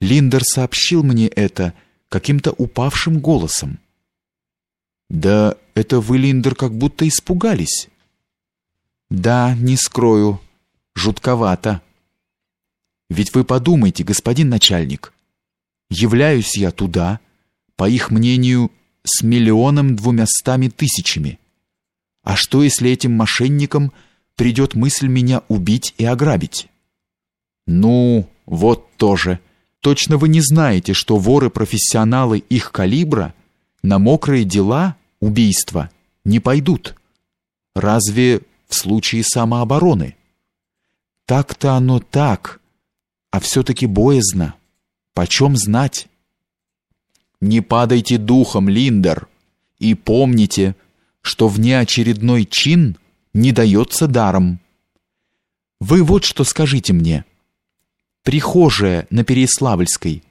Линдер сообщил мне это каким-то упавшим голосом. Да это вы, Линдер, как будто испугались. Да, не скрою, жутковато. Ведь вы подумайте, господин начальник. Являюсь я туда, по их мнению, с миллионом двумястами тысячами. А что, если этим мошенникам придет мысль меня убить и ограбить? Ну, вот тоже. Точно вы не знаете, что воры-профессионалы их калибра на мокрые дела, убийства, не пойдут. Разве в случае самообороны? Так-то оно так, а все-таки боязно. Почем знать? Не падайте духом, Линдер, и помните, что внеочередной чин не дается даром. Вы вот что скажите мне. Прихожая на Переславльской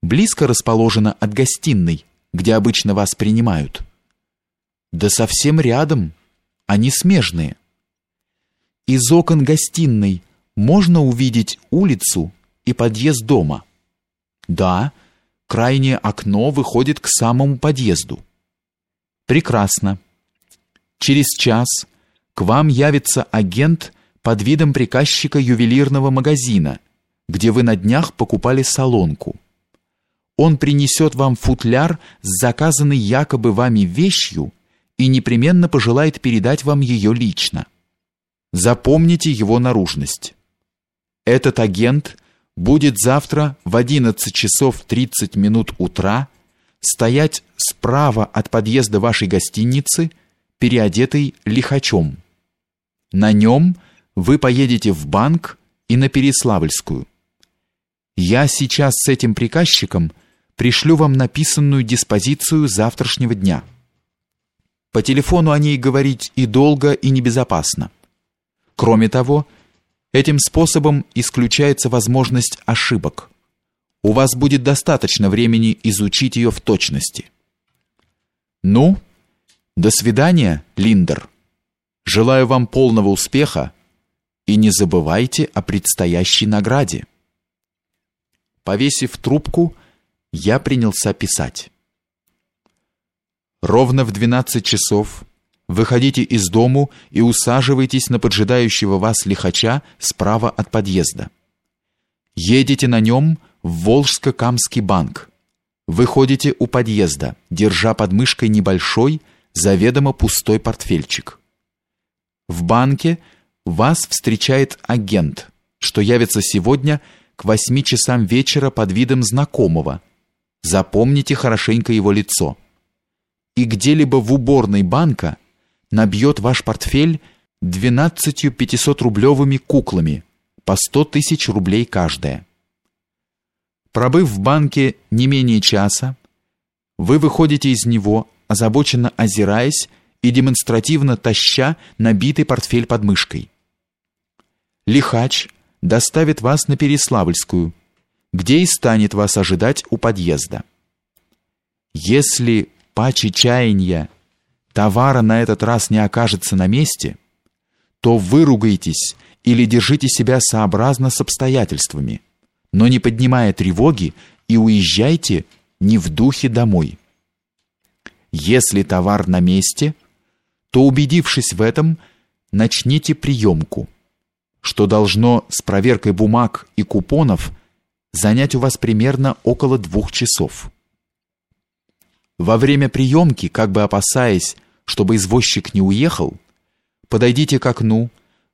близко расположена от гостиной, где обычно вас принимают. Да совсем рядом, они смежные. Из окон гостиной можно увидеть улицу и подъезд дома. Да, крайнее окно выходит к самому подъезду. Прекрасно. Через час к вам явится агент под видом приказчика ювелирного магазина, где вы на днях покупали солонку. Он принесет вам футляр с заказанной якобы вами вещью и непременно пожелает передать вам ее лично. Запомните его наружность. Этот агент будет завтра в 11 часов 30 минут утра стоять справа от подъезда вашей гостиницы – переодетый лихачом. На нем вы поедете в банк и на Переславльскую. Я сейчас с этим приказчиком пришлю вам написанную диспозицию завтрашнего дня. По телефону о ней говорить и долго, и небезопасно. Кроме того, этим способом исключается возможность ошибок. У вас будет достаточно времени изучить ее в точности. Ну, до свидания, Линдер. Желаю вам полного успеха и не забывайте о предстоящей награде. Повесив трубку, я принялся писать. Ровно в 12 часов выходите из дому и усаживайтесь на поджидающего вас лихача справа от подъезда. Едете на нем в Волжско-Камский банк. Выходите у подъезда, держа под мышкой небольшой, заведомо пустой портфельчик. В банке вас встречает агент, что явится сегодня к восьми часам вечера под видом знакомого. Запомните хорошенько его лицо. И где-либо в уборной банка набьет ваш портфель двенадцатью пятисотрублевыми куклами по сто тысяч рублей каждая. Пробыв в банке не менее часа, вы выходите из него озабоченно озираясь и демонстративно таща набитый портфель под мышкой. Лихач доставит вас на Переславльскую, где и станет вас ожидать у подъезда. Если по чаяния товара на этот раз не окажется на месте, то выругайтесь или держите себя сообразно с обстоятельствами, но не поднимая тревоги и уезжайте не в духе домой. Если товар на месте, то убедившись в этом, начните приемку, что должно с проверкой бумаг и купонов занять у вас примерно около двух часов. Во время приемки, как бы опасаясь, чтобы извозчик не уехал, подойдите к окну,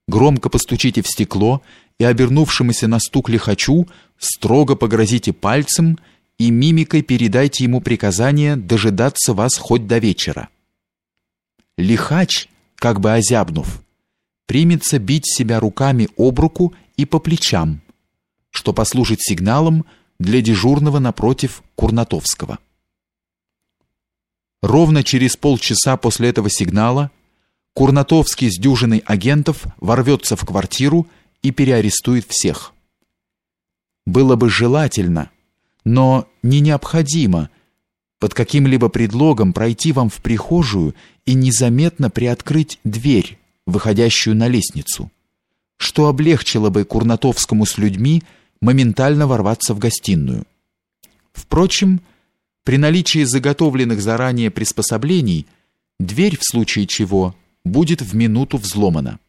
громко постучите в стекло и обернувшемуся на стук лихачу строго погрозите пальцем и мимикой передайте ему приказание дожидаться вас хоть до вечера. Лихач, как бы озябнув, примется бить себя руками об руку и по плечам, что послужит сигналом для дежурного напротив Курнатовского. Ровно через полчаса после этого сигнала Курнатовский с дюжиной агентов ворвется в квартиру и переарестует всех. Было бы желательно, но не необходимо под каким-либо предлогом пройти вам в прихожую и незаметно приоткрыть дверь, выходящую на лестницу, что облегчило бы Курнатовскому с людьми моментально ворваться в гостиную. Впрочем, при наличии заготовленных заранее приспособлений дверь в случае чего будет в минуту взломана.